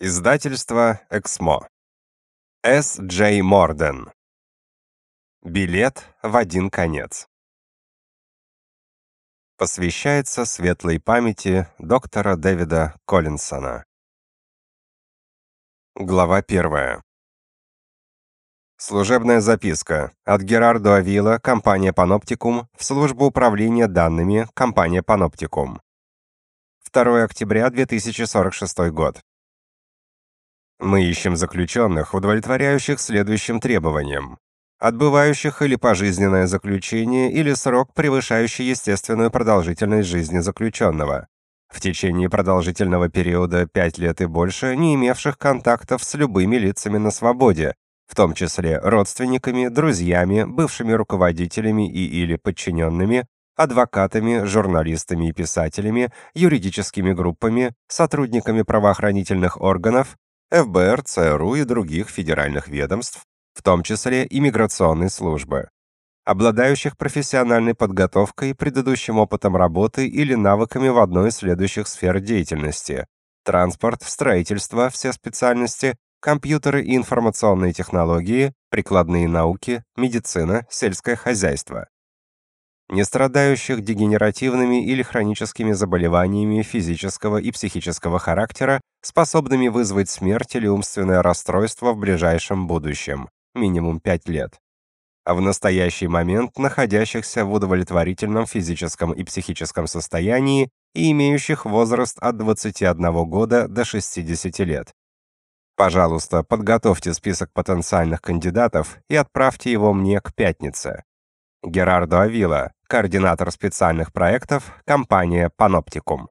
Издательство Эксмо. С. Джей Морден. Билет в один конец. Посвящается светлой памяти доктора Дэвида Коллинсона. Глава первая. Служебная записка от Герардо Авила, компания Panopticum, в службу управления данными, компания Panopticum. 2 октября 2046 год. Мы ищем заключенных, удовлетворяющих следующим требованиям: отбывающих или пожизненное заключение, или срок, превышающий естественную продолжительность жизни заключенного, в течение продолжительного периода 5 лет и больше, не имевших контактов с любыми лицами на свободе, в том числе родственниками, друзьями, бывшими руководителями и или подчиненными, адвокатами, журналистами и писателями, юридическими группами, сотрудниками правоохранительных органов, ФБР, ЦРУ и других федеральных ведомств, в том числе иммиграционной службы, обладающих профессиональной подготовкой, предыдущим опытом работы или навыками в одной из следующих сфер деятельности: транспорт, строительство, все специальности, компьютеры и информационные технологии, прикладные науки, медицина, сельское хозяйство не страдающих дегенеративными или хроническими заболеваниями физического и психического характера, способными вызвать смерть или умственное расстройство в ближайшем будущем, минимум 5 лет. А в настоящий момент находящихся в удовлетворительном физическом и психическом состоянии и имеющих возраст от 21 года до 60 лет. Пожалуйста, подготовьте список потенциальных кандидатов и отправьте его мне к пятнице. Герардо Авила, координатор специальных проектов, компания Panopticum.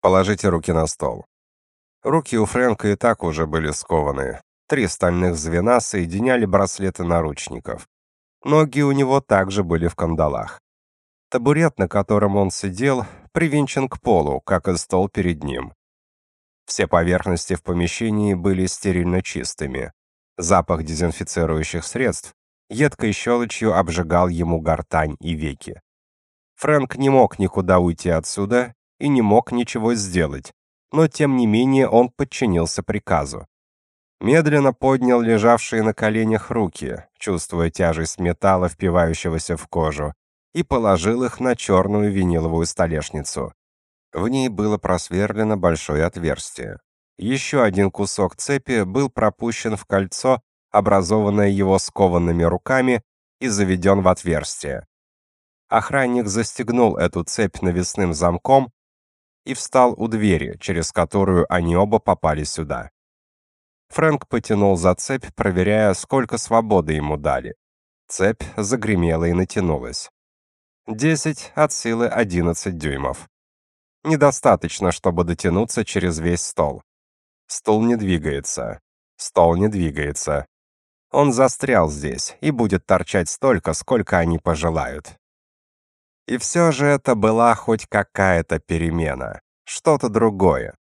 Положите руки на стол. Руки у Фрэнка и так уже были скованы. Три стальных звена соединяли браслеты наручников. Ноги у него также были в кандалах. Табурет, на котором он сидел, привинчен к полу, как и стол перед ним. Все поверхности в помещении были стерильно чистыми. Запах дезинфицирующих средств едкой щелочью обжигал ему гортань и веки. Фрэнк не мог никуда уйти отсюда и не мог ничего сделать, но тем не менее он подчинился приказу. Медленно поднял лежавшие на коленях руки, чувствуя тяжесть металла, впивающегося в кожу, и положил их на черную виниловую столешницу. В ней было просверлено большое отверстие. Еще один кусок цепи был пропущен в кольцо образованное его скованными руками, и заведен в отверстие. Охранник застегнул эту цепь навесным замком и встал у двери, через которую они оба попали сюда. Фрэнк потянул за цепь, проверяя, сколько свободы ему дали. Цепь загремела и натянулась. Десять от силы одиннадцать дюймов. Недостаточно, чтобы дотянуться через весь стол. Стол не двигается. Стол не двигается. Он застрял здесь и будет торчать столько, сколько они пожелают. И все же это была хоть какая-то перемена, что-то другое.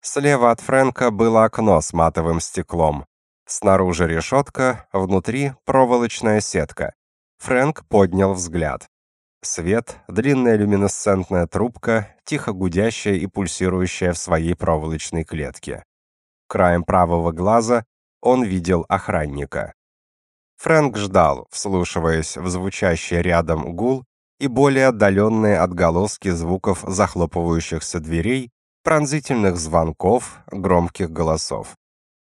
Слева от Фрэнка было окно с матовым стеклом. Снаружи решетка, внутри проволочная сетка. Фрэнк поднял взгляд. Свет, длинная люминесцентная трубка, тихо гудящая и пульсирующая в своей проволочной клетке. Краем правого глаза он видел охранника. Фрэнк ждал, вслушиваясь в звучащий рядом гул и более отдаленные отголоски звуков захлопывающихся дверей, пронзительных звонков, громких голосов.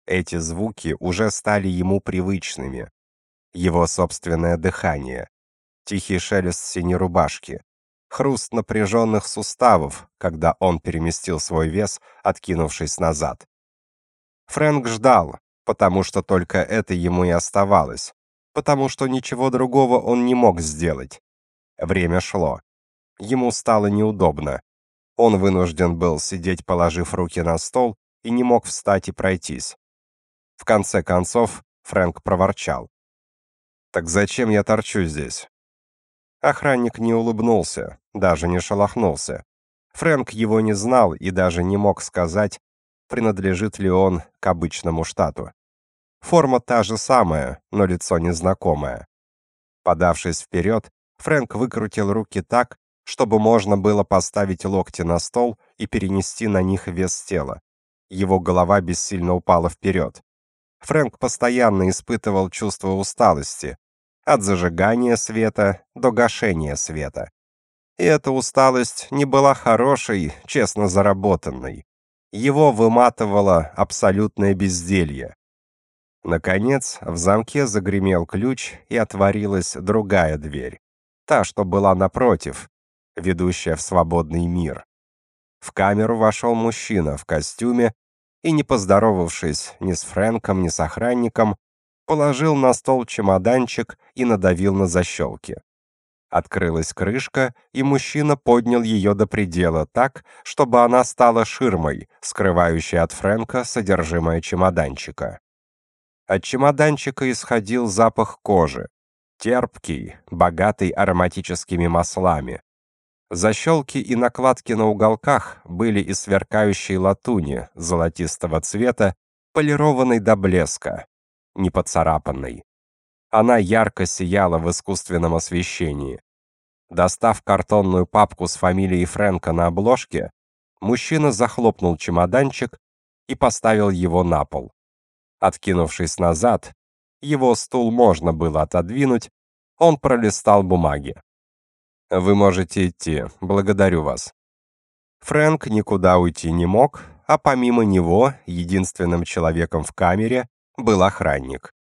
Эти звуки уже стали ему привычными. Его собственное дыхание, тихий шелест синей рубашки, хруст напряженных суставов, когда он переместил свой вес, откинувшись назад. Фрэнк ждал, потому что только это ему и оставалось, потому что ничего другого он не мог сделать. Время шло. Ему стало неудобно. Он вынужден был сидеть, положив руки на стол, и не мог встать и пройтись. В конце концов, Фрэнк проворчал: "Так зачем я торчу здесь?" Охранник не улыбнулся, даже не шелохнулся. Фрэнк его не знал и даже не мог сказать, принадлежит ли он к обычному штату. Форма та же самая, но лицо незнакомое. Подавшись вперед, Фрэнк выкрутил руки так, чтобы можно было поставить локти на стол и перенести на них вес тела. Его голова бессильно упала вперед. Фрэнк постоянно испытывал чувство усталости, от зажигания света до гашения света. И эта усталость не была хорошей, честно заработанной. Его выматывало абсолютное безделье. Наконец, в замке загремел ключ, и отворилась другая дверь. Та, что была напротив, ведущая в свободный мир. В камеру вошел мужчина в костюме и, не поздоровавшись ни с Фрэнком, ни с охранником, положил на стол чемоданчик и надавил на защелки. Открылась крышка, и мужчина поднял ее до предела так, чтобы она стала ширмой, скрывающей от Фрэнка содержимое чемоданчика. От чемоданчика исходил запах кожи, терпкий, богатый ароматическими маслами. Защелки и накладки на уголках были из сверкающей латуни золотистого цвета, полированной до блеска, не поцарапанной. Она ярко сияла в искусственном освещении. Достав картонную папку с фамилией Фрэнка на обложке, мужчина захлопнул чемоданчик и поставил его на пол. Откинувшись назад, его стул можно было отодвинуть, он пролистал бумаги. «Вы можете идти, благодарю вас». Фрэнк никуда уйти не мог, а помимо него, единственным человеком в камере, был охранник.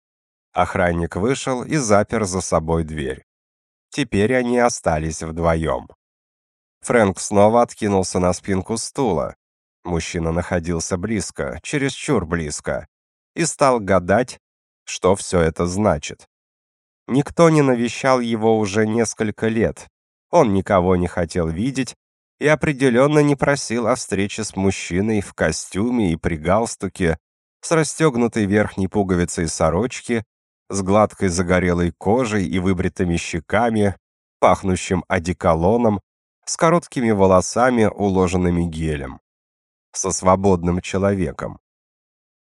Охранник вышел и запер за собой дверь. Теперь они остались вдвоем. Фрэнк снова откинулся на спинку стула. Мужчина находился близко, чересчур близко, и стал гадать, что все это значит. Никто не навещал его уже несколько лет. Он никого не хотел видеть и определенно не просил о встрече с мужчиной в костюме и при галстуке, с расстегнутой верхней пуговицей сорочки, с гладкой загорелой кожей и выбритыми щеками, пахнущим одеколоном, с короткими волосами, уложенными гелем. Со свободным человеком.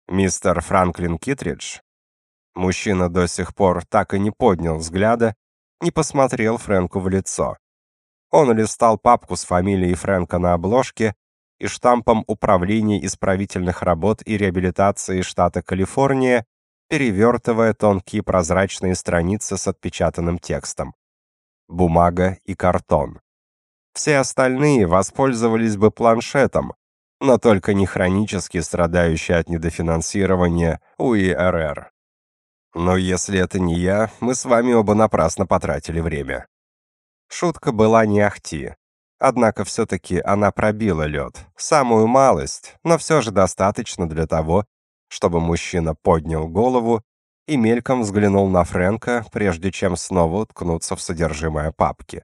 Мистер Франклин Китридж. Мужчина до сих пор так и не поднял взгляда, не посмотрел Фрэнку в лицо. Он листал папку с фамилией Фрэнка на обложке и штампом Управления исправительных работ и реабилитации штата Калифорния, перевертывая тонкие прозрачные страницы с отпечатанным текстом. Бумага и картон. Все остальные воспользовались бы планшетом, но только не хронически страдающий от недофинансирования УИРР. Но если это не я, мы с вами оба напрасно потратили время. Шутка была не ахти. Однако все-таки она пробила лед. Самую малость, но все же достаточно для того, чтобы мужчина поднял голову и мельком взглянул на Фрэнка, прежде чем снова уткнуться в содержимое папки.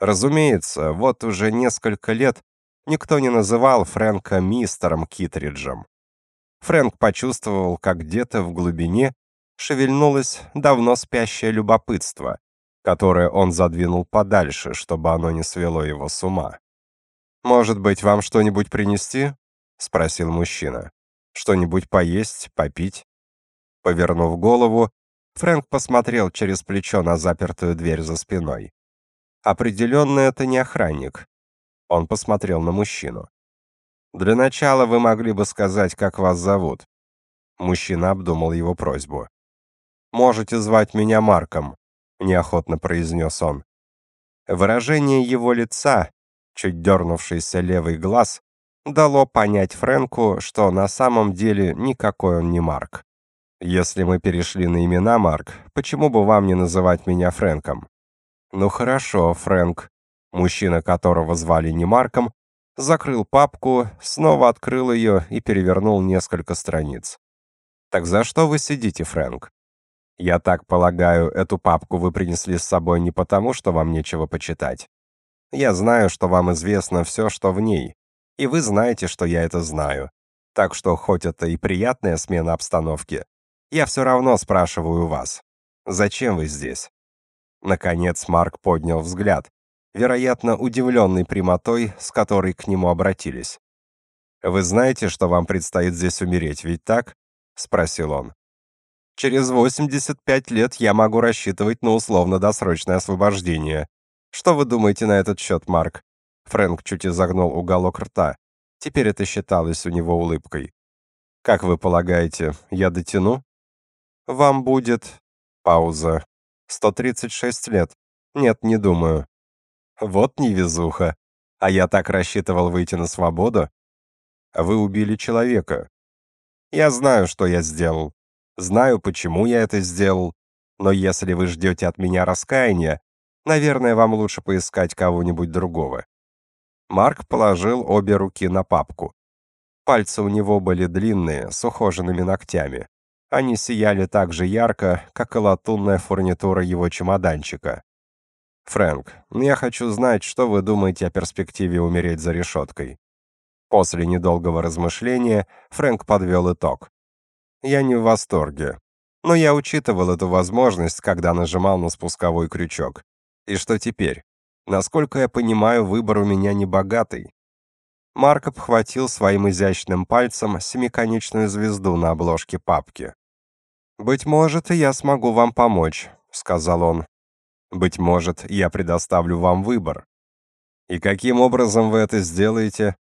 Разумеется, вот уже несколько лет Никто не называл Фрэнка мистером Китриджем. Фрэнк почувствовал, как где-то в глубине шевельнулось давно спящее любопытство, которое он задвинул подальше, чтобы оно не свело его с ума. «Может быть, вам что-нибудь принести?» — спросил мужчина. «Что-нибудь поесть, попить?» Повернув голову, Фрэнк посмотрел через плечо на запертую дверь за спиной. Определенно, это не охранник. Он посмотрел на мужчину. Для начала вы могли бы сказать, как вас зовут. Мужчина обдумал его просьбу. Можете звать меня Марком, неохотно произнес он. Выражение его лица, чуть дернувшийся левый глаз, дало понять Фрэнку, что на самом деле никакой он не Марк. Если мы перешли на имена, Марк, почему бы вам не называть меня Фрэнком? Ну хорошо, Фрэнк, Мужчина, которого звали не Марком, закрыл папку, снова открыл ее и перевернул несколько страниц. «Так за что вы сидите, Фрэнк?» «Я так полагаю, эту папку вы принесли с собой не потому, что вам нечего почитать. Я знаю, что вам известно все, что в ней, и вы знаете, что я это знаю. Так что, хоть это и приятная смена обстановки, я все равно спрашиваю вас, зачем вы здесь?» Наконец Марк поднял взгляд, вероятно, удивленный прямотой, с которой к нему обратились. «Вы знаете, что вам предстоит здесь умереть, ведь так?» — спросил он. «Через 85 лет я могу рассчитывать на условно-досрочное освобождение. Что вы думаете на этот счет, Марк?» Фрэнк чуть изогнул уголок рта. Теперь это считалось у него улыбкой. Как вы полагаете, я дотяну? Вам будет пауза. 136 лет. Нет, не думаю. Вот невезуха. А я так рассчитывал выйти на свободу. Вы убили человека. Я знаю, что я сделал. Знаю, почему я это сделал. Но если вы ждете от меня раскаяния, наверное, вам лучше поискать кого-нибудь другого. Марк положил обе руки на папку. Пальцы у него были длинные, с ухоженными ногтями. Они сияли так же ярко, как и латунная фурнитура его чемоданчика. Фрэнк, я хочу знать, что вы думаете о перспективе умереть за решеткой. После недолгого размышления Фрэнк подвел итог. Я не в восторге, но я учитывал эту возможность, когда нажимал на спусковой крючок. И что теперь? Насколько я понимаю, выбор у меня не богатый. Марк обхватил своим изящным пальцем семиконечную звезду на обложке папки. «Быть может, я смогу вам помочь», — сказал он. «Быть может, я предоставлю вам выбор». «И каким образом вы это сделаете?»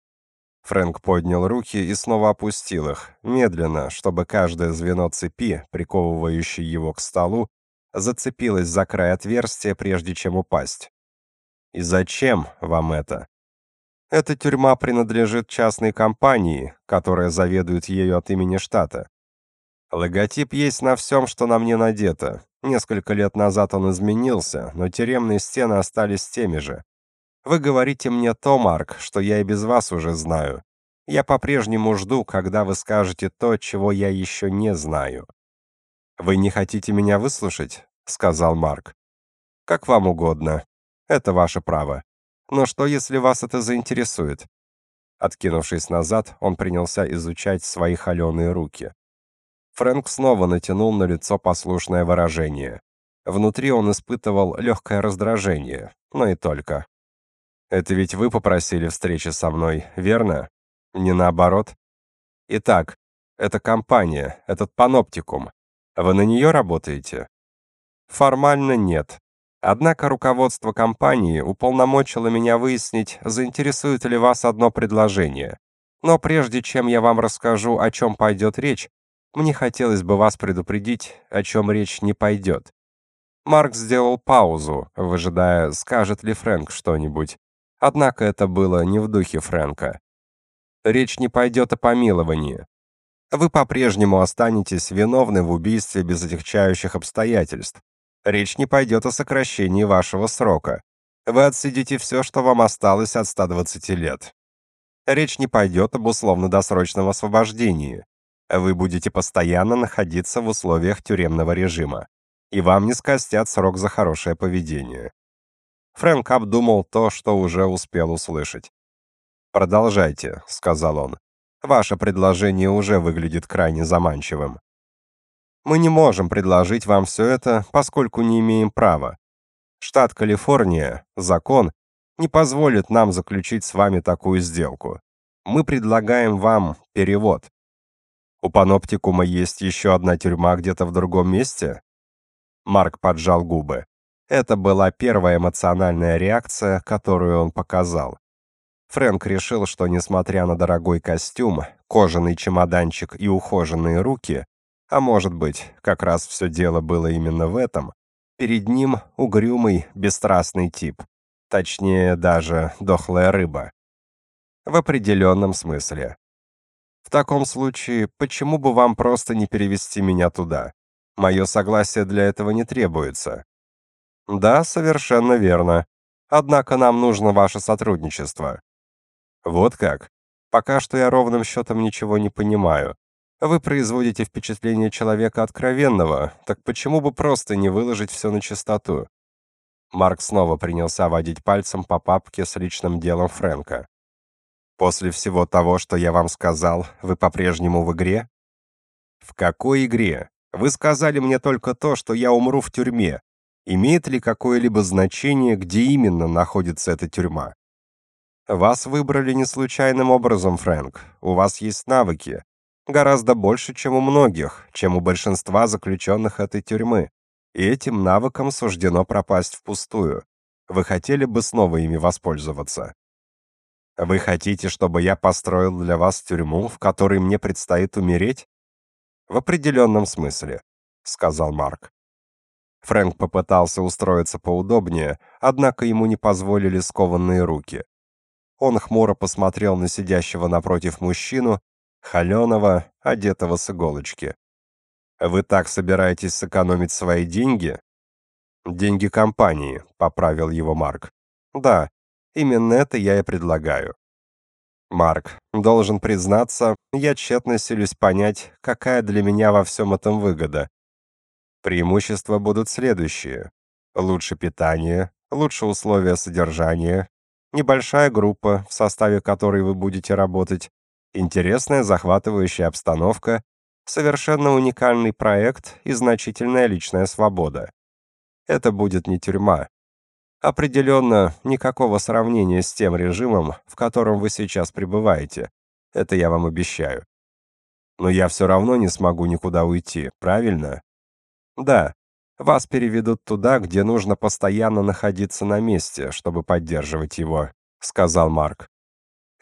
Фрэнк поднял руки и снова опустил их, медленно, чтобы каждое звено цепи, приковывающее его к столу, зацепилось за край отверстия, прежде чем упасть. «И зачем вам это?» «Эта тюрьма принадлежит частной компании, которая заведует ею от имени штата. Логотип есть на всем, что на мне надето. Несколько лет назад он изменился, но тюремные стены остались теми же. Вы говорите мне то, Марк, что я и без вас уже знаю. Я по-прежнему жду, когда вы скажете то, чего я еще не знаю. Вы не хотите меня выслушать, сказал Марк. Как вам угодно. Это ваше право. Но что, если вас это заинтересует? Откинувшись назад, он принялся изучать свои холеные руки. Фрэнк снова натянул на лицо послушное выражение. Внутри он испытывал легкое раздражение, но и только. «Это ведь вы попросили встречи со мной, верно? Не наоборот?» «Итак, эта компания, этот паноптикум. Вы на нее работаете?» «Формально нет. Однако руководство компании уполномочило меня выяснить, заинтересует ли вас одно предложение. Но прежде чем я вам расскажу, о чем пойдет речь, мне хотелось бы вас предупредить, о чем речь не пойдет. Марк сделал паузу, выжидая, скажет ли Фрэнк что-нибудь. Однако это было не в духе Фрэнка. Речь не пойдет о помиловании. Вы по-прежнему останетесь виновны в убийстве без отягчающих обстоятельств. Речь не пойдет о сокращении вашего срока. Вы отсидите все, что вам осталось от 120 лет. Речь не пойдет об условно-досрочном освобождении вы будете постоянно находиться в условиях тюремного режима, и вам не скостят срок за хорошее поведение. Фрэнк обдумал то, что уже успел услышать. «Продолжайте», — сказал он. «Ваше предложение уже выглядит крайне заманчивым. Мы не можем предложить вам все это, поскольку не имеем права. Штат Калифорния, закон, не позволит нам заключить с вами такую сделку. Мы предлагаем вам перевод. У паноптикума есть еще одна тюрьма где-то в другом месте? Марк поджал губы. Это была первая эмоциональная реакция, которую он показал. Фрэнк решил, что несмотря на дорогой костюм, кожаный чемоданчик и ухоженные руки, а может быть, как раз все дело было именно в этом, перед ним угрюмый, бесстрастный тип. Точнее, даже дохлая рыба. В определенном смысле. В таком случае, почему бы вам просто не перевести меня туда? Мое согласие для этого не требуется. Да, совершенно верно. Однако нам нужно ваше сотрудничество. Вот как? Пока что я ровным счетом ничего не понимаю. Вы производите впечатление человека откровенного, так почему бы просто не выложить все на чистоту? Марк снова принялся водить пальцем по папке с личным делом Фрэнка. После всего того, что я вам сказал, вы по-прежнему в игре? В какой игре? Вы сказали мне только то, что я умру в тюрьме. Имеет ли какое-либо значение, где именно находится эта тюрьма? Вас выбрали не случайным образом, Фрэнк. У вас есть навыки, гораздо больше, чем у многих, чем у большинства заключенных этой тюрьмы. И этим навыкам суждено пропасть впустую. Вы хотели бы снова ими воспользоваться? Вы хотите, чтобы я построил для вас тюрьму, в которой мне предстоит умереть? В определенном смысле, сказал Марк. Фрэнк попытался устроиться поудобнее, однако ему не позволили скованные руки. Он хмуро посмотрел на сидящего напротив мужчину, холеного, одетого с иголочки. Вы так собираетесь сэкономить свои деньги? Деньги компании, поправил его Марк. Да, именно это я и предлагаю. Марк, должен признаться, я тщетно силюсь понять, какая для меня во всем этом выгода. Преимущества будут следующие: лучше питание, лучше условия содержания, небольшая группа, в составе которой вы будете работать, интересная захватывающая обстановка, совершенно уникальный проект и значительная личная свобода. Это будет не тюрьма. Определенно, никакого сравнения с тем режимом, в котором вы сейчас пребываете. Это я вам обещаю. Но я все равно не смогу никуда уйти, правильно? Да. Вас переведут туда, где нужно постоянно находиться на месте, чтобы поддерживать его, сказал Марк.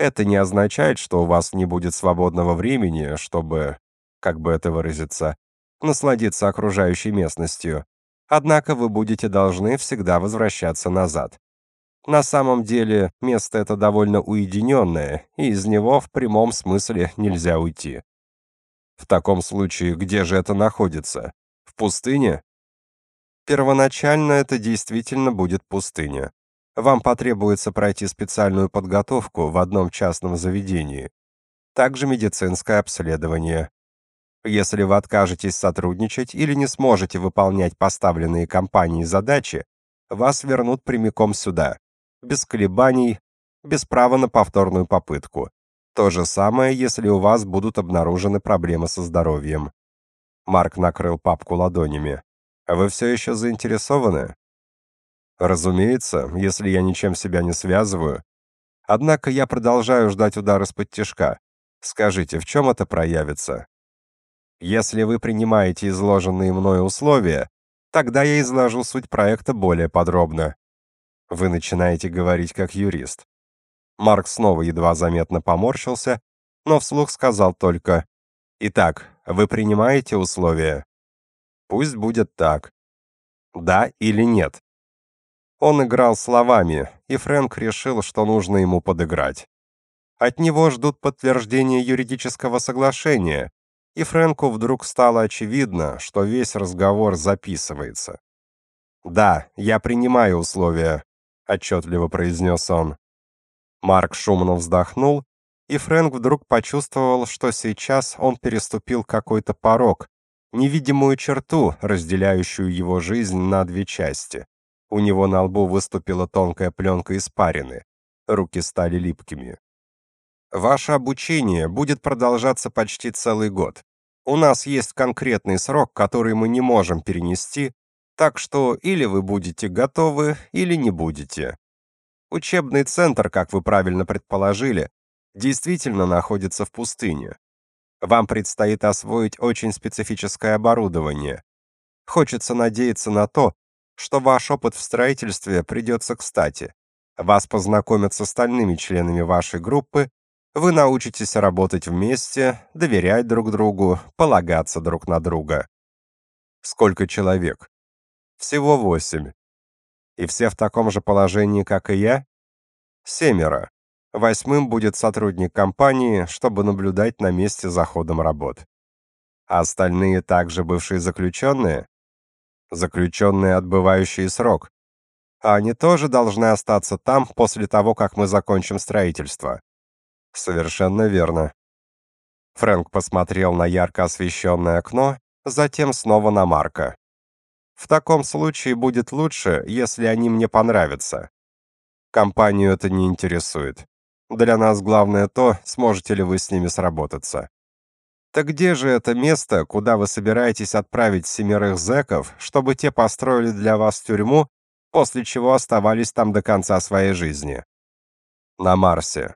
Это не означает, что у вас не будет свободного времени, чтобы как бы это выразиться, насладиться окружающей местностью. Однако вы будете должны всегда возвращаться назад. На самом деле, место это довольно уединенное, и из него в прямом смысле нельзя уйти. В таком случае, где же это находится? В пустыне? Первоначально это действительно будет пустыня. Вам потребуется пройти специальную подготовку в одном частном заведении. Также медицинское обследование, если вы откажетесь сотрудничать или не сможете выполнять поставленные компанией задачи, вас вернут прямиком сюда, без колебаний, без права на повторную попытку. То же самое, если у вас будут обнаружены проблемы со здоровьем. Марк накрыл папку ладонями. Вы все еще заинтересованы? Разумеется, если я ничем себя не связываю. Однако я продолжаю ждать удара с подтяжка. Скажите, в чем это проявится? Если вы принимаете изложенные мной условия, тогда я изложу суть проекта более подробно. Вы начинаете говорить как юрист. Марк снова едва заметно поморщился, но вслух сказал только: "Итак, вы принимаете условия? Пусть будет так. Да или нет?" Он играл словами, и Фрэнк решил, что нужно ему подыграть. От него ждут подтверждения юридического соглашения, и Фрэнку вдруг стало очевидно, что весь разговор записывается. "Да, я принимаю условия", отчетливо произнес он. Марк шумно вздохнул, и Фрэнк вдруг почувствовал, что сейчас он переступил какой-то порог, невидимую черту, разделяющую его жизнь на две части. У него на лбу выступила тонкая пленка испарины. Руки стали липкими. Ваше обучение будет продолжаться почти целый год. У нас есть конкретный срок, который мы не можем перенести, так что или вы будете готовы, или не будете. Учебный центр, как вы правильно предположили, действительно находится в пустыне. Вам предстоит освоить очень специфическое оборудование. Хочется надеяться на то, что ваш опыт в строительстве придется кстати. Вас познакомят с остальными членами вашей группы вы научитесь работать вместе, доверять друг другу, полагаться друг на друга. Сколько человек? Всего восемь. И все в таком же положении, как и я? Семеро. Восьмым будет сотрудник компании, чтобы наблюдать на месте за ходом работ. А остальные также бывшие заключенные? Заключенные, отбывающие срок. А они тоже должны остаться там после того, как мы закончим строительство. Совершенно верно. Фрэнк посмотрел на ярко освещенное окно, затем снова на Марка. В таком случае будет лучше, если они мне понравятся. Компанию это не интересует. Для нас главное то, сможете ли вы с ними сработаться. Так где же это место, куда вы собираетесь отправить семерых зэков, чтобы те построили для вас тюрьму, после чего оставались там до конца своей жизни? На Марсе.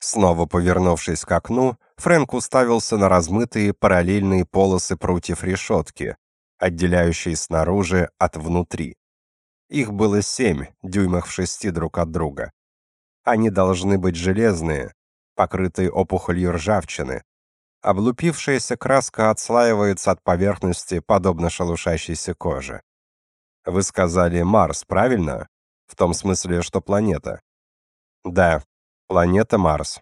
Снова повернувшись к окну, Фрэнк уставился на размытые параллельные полосы прутьев решетки, отделяющие снаружи от внутри. Их было семь, дюймах в шести друг от друга. Они должны быть железные, покрытые опухолью ржавчины. Облупившаяся краска отслаивается от поверхности, подобно шелушащейся коже. Вы сказали Марс, правильно? В том смысле, что планета. Да, планета Марс.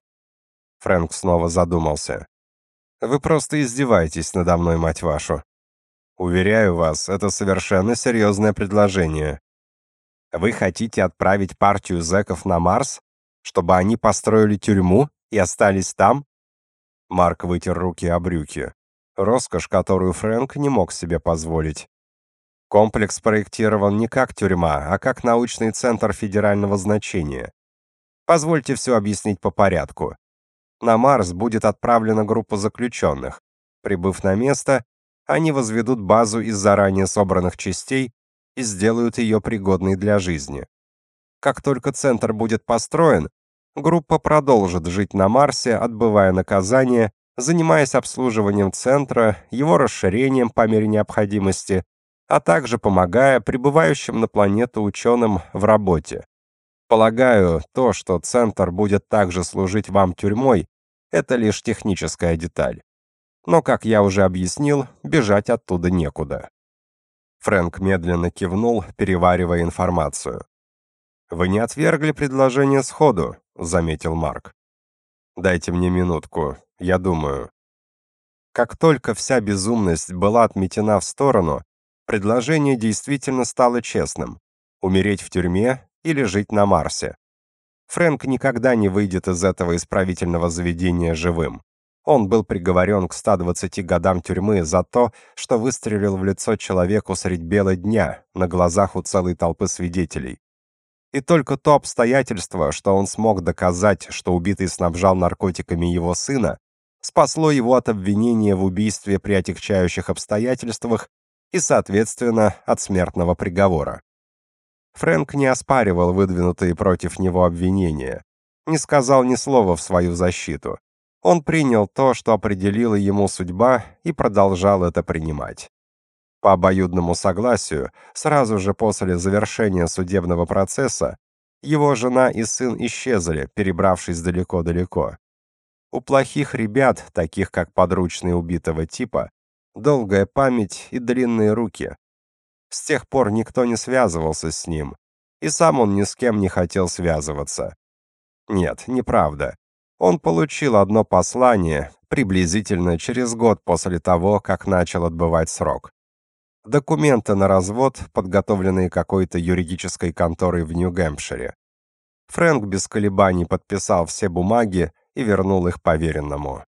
Фрэнк снова задумался. Вы просто издеваетесь надо мной, мать вашу. Уверяю вас, это совершенно серьезное предложение. Вы хотите отправить партию зэков на Марс, чтобы они построили тюрьму и остались там? Марк вытер руки о брюки. Роскошь, которую Фрэнк не мог себе позволить. Комплекс проектирован не как тюрьма, а как научный центр федерального значения. Позвольте все объяснить по порядку. На Марс будет отправлена группа заключенных. Прибыв на место, они возведут базу из заранее собранных частей и сделают ее пригодной для жизни. Как только центр будет построен, группа продолжит жить на Марсе, отбывая наказание, занимаясь обслуживанием центра, его расширением по мере необходимости, а также помогая прибывающим на планету ученым в работе. Полагаю, то, что центр будет также служить вам тюрьмой, это лишь техническая деталь. Но, как я уже объяснил, бежать оттуда некуда. Фрэнк медленно кивнул, переваривая информацию. Вы не отвергли предложение сходу, заметил Марк. Дайте мне минутку, я думаю. Как только вся безумность была отметена в сторону, предложение действительно стало честным: умереть в тюрьме или жить на Марсе. Фрэнк никогда не выйдет из этого исправительного заведения живым. Он был приговорен к 120 годам тюрьмы за то, что выстрелил в лицо человеку средь бела дня на глазах у целой толпы свидетелей. И только то обстоятельство, что он смог доказать, что убитый снабжал наркотиками его сына, спасло его от обвинения в убийстве при отягчающих обстоятельствах и, соответственно, от смертного приговора. Фрэнк не оспаривал выдвинутые против него обвинения, не сказал ни слова в свою защиту. Он принял то, что определила ему судьба, и продолжал это принимать. По обоюдному согласию, сразу же после завершения судебного процесса, его жена и сын исчезли, перебравшись далеко-далеко. У плохих ребят, таких как подручные убитого типа, долгая память и длинные руки. С тех пор никто не связывался с ним, и сам он ни с кем не хотел связываться. Нет, неправда. Он получил одно послание приблизительно через год после того, как начал отбывать срок. Документы на развод, подготовленные какой-то юридической конторой в Нью-Гэмпшире. Фрэнк без колебаний подписал все бумаги и вернул их поверенному.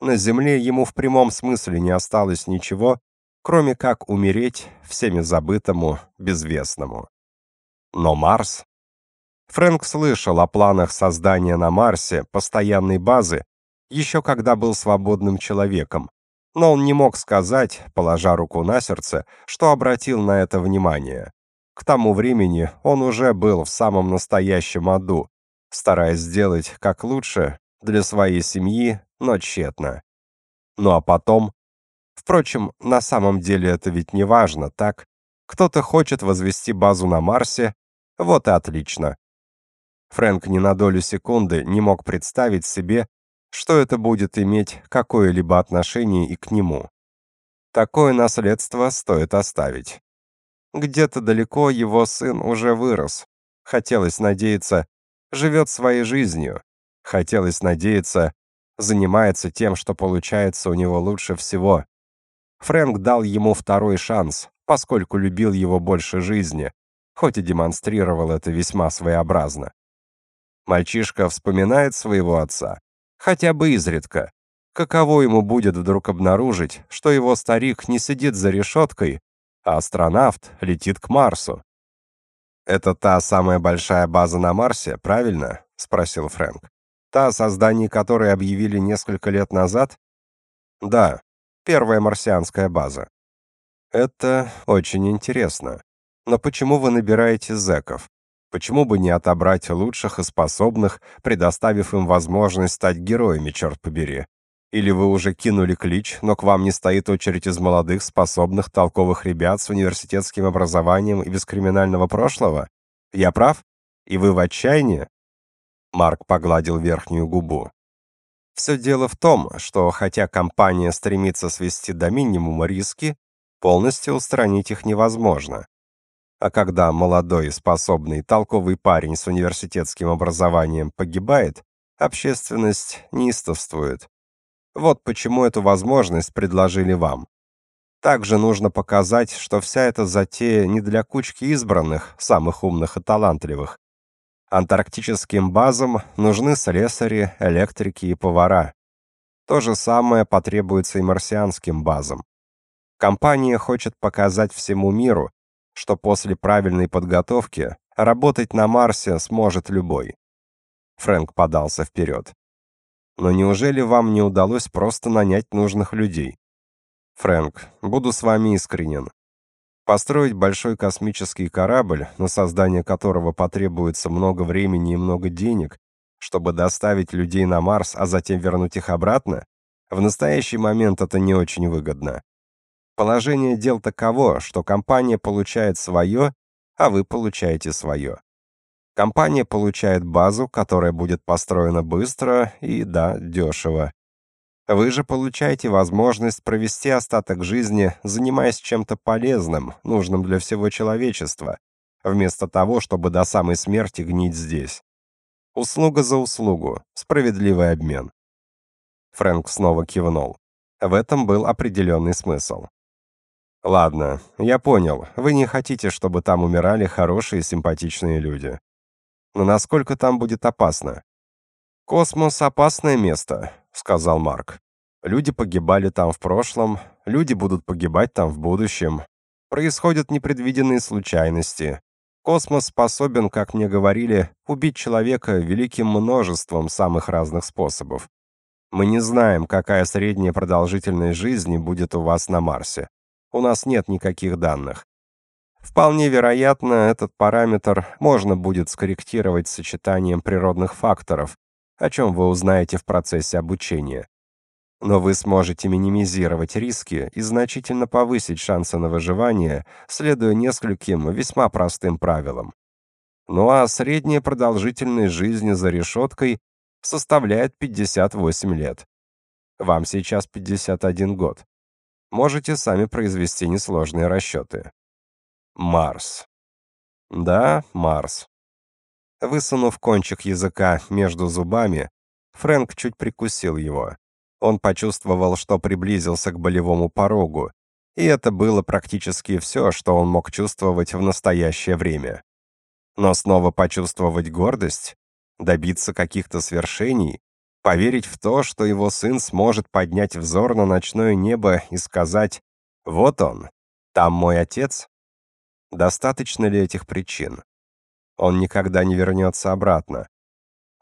На земле ему в прямом смысле не осталось ничего, кроме как умереть всеми забытому, безвестному. Но Марс... Фрэнк слышал о планах создания на Марсе постоянной базы еще когда был свободным человеком, но он не мог сказать, положа руку на сердце, что обратил на это внимание. К тому времени он уже был в самом настоящем аду, стараясь сделать как лучше для своей семьи, но тщетно. Ну а потом... Впрочем, на самом деле это ведь не важно, так? Кто-то хочет возвести базу на Марсе, вот и отлично. Фрэнк ни на долю секунды не мог представить себе, что это будет иметь какое-либо отношение и к нему. Такое наследство стоит оставить. Где-то далеко его сын уже вырос. Хотелось надеяться, живет своей жизнью. Хотелось надеяться, занимается тем, что получается у него лучше всего. Фрэнк дал ему второй шанс, поскольку любил его больше жизни, хоть и демонстрировал это весьма своеобразно. Мальчишка вспоминает своего отца, хотя бы изредка. Каково ему будет вдруг обнаружить, что его старик не сидит за решеткой, а астронавт летит к Марсу? Это та самая большая база на Марсе, правильно? спросил Фрэнк. Та, о создании которой объявили несколько лет назад? Да, первая марсианская база. Это очень интересно. Но почему вы набираете зэков? Почему бы не отобрать лучших и способных, предоставив им возможность стать героями, черт побери? Или вы уже кинули клич, но к вам не стоит очередь из молодых, способных, толковых ребят с университетским образованием и без криминального прошлого? Я прав? И вы в отчаянии? Марк погладил верхнюю губу. Все дело в том, что хотя компания стремится свести до минимума риски, полностью устранить их невозможно. А когда молодой, способный, толковый парень с университетским образованием погибает, общественность неистовствует. Вот почему эту возможность предложили вам. Также нужно показать, что вся эта затея не для кучки избранных, самых умных и талантливых. Антарктическим базам нужны слесари, электрики и повара. То же самое потребуется и марсианским базам. Компания хочет показать всему миру, что после правильной подготовки работать на Марсе сможет любой. Фрэнк подался вперед. Но неужели вам не удалось просто нанять нужных людей? Фрэнк, буду с вами искренен. Построить большой космический корабль, на создание которого потребуется много времени и много денег, чтобы доставить людей на Марс, а затем вернуть их обратно, в настоящий момент это не очень выгодно. Положение дел таково, что компания получает свое, а вы получаете свое. Компания получает базу, которая будет построена быстро и, да, дешево. Вы же получаете возможность провести остаток жизни, занимаясь чем-то полезным, нужным для всего человечества, вместо того, чтобы до самой смерти гнить здесь. Услуга за услугу, справедливый обмен. Фрэнк снова кивнул. В этом был определенный смысл. Ладно, я понял. Вы не хотите, чтобы там умирали хорошие симпатичные люди. Но насколько там будет опасно? Космос опасное место, сказал Марк. Люди погибали там в прошлом, люди будут погибать там в будущем. Происходят непредвиденные случайности. Космос способен, как мне говорили, убить человека великим множеством самых разных способов. Мы не знаем, какая средняя продолжительность жизни будет у вас на Марсе у нас нет никаких данных. Вполне вероятно, этот параметр можно будет скорректировать сочетанием природных факторов, о чем вы узнаете в процессе обучения. Но вы сможете минимизировать риски и значительно повысить шансы на выживание, следуя нескольким весьма простым правилам. Ну а средняя продолжительность жизни за решеткой составляет 58 лет. Вам сейчас 51 год. Можете сами произвести несложные расчеты. Марс. Да, Марс. Высунув кончик языка между зубами, Фрэнк чуть прикусил его. Он почувствовал, что приблизился к болевому порогу, и это было практически все, что он мог чувствовать в настоящее время. Но снова почувствовать гордость, добиться каких-то свершений, Поверить в то, что его сын сможет поднять взор на ночное небо и сказать «Вот он, там мой отец»? Достаточно ли этих причин? Он никогда не вернется обратно.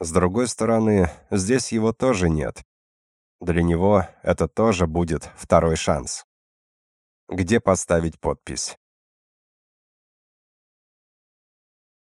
С другой стороны, здесь его тоже нет. Для него это тоже будет второй шанс. Где поставить подпись?